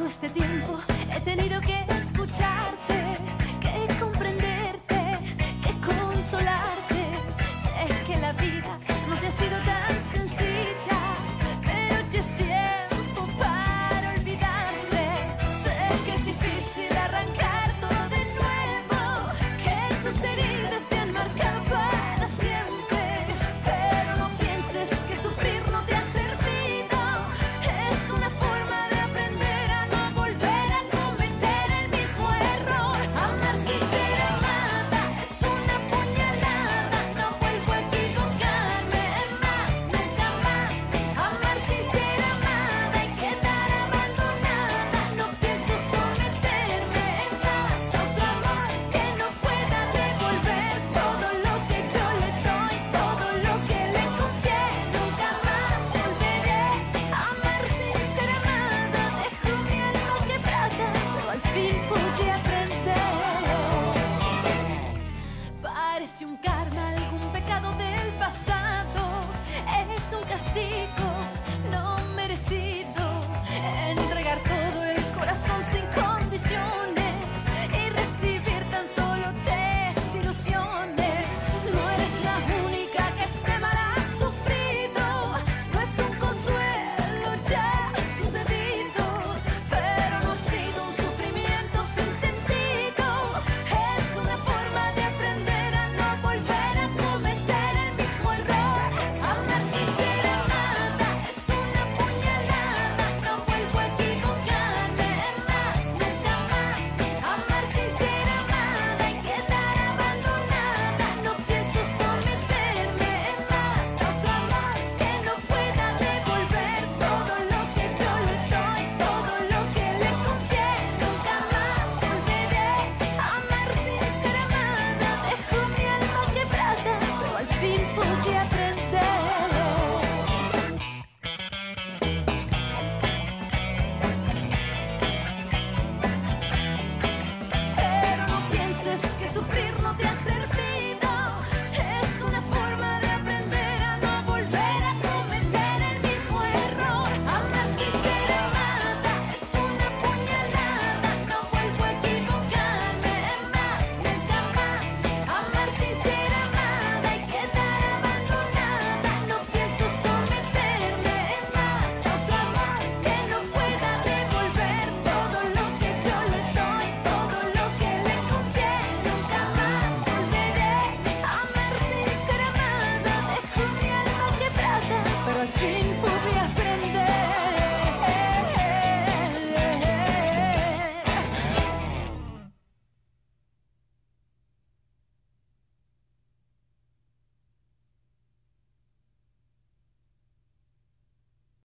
todo este tiempo he tenido que escucharte, que comprenderte, que consolarte. Sé que la vida no te ha sido tan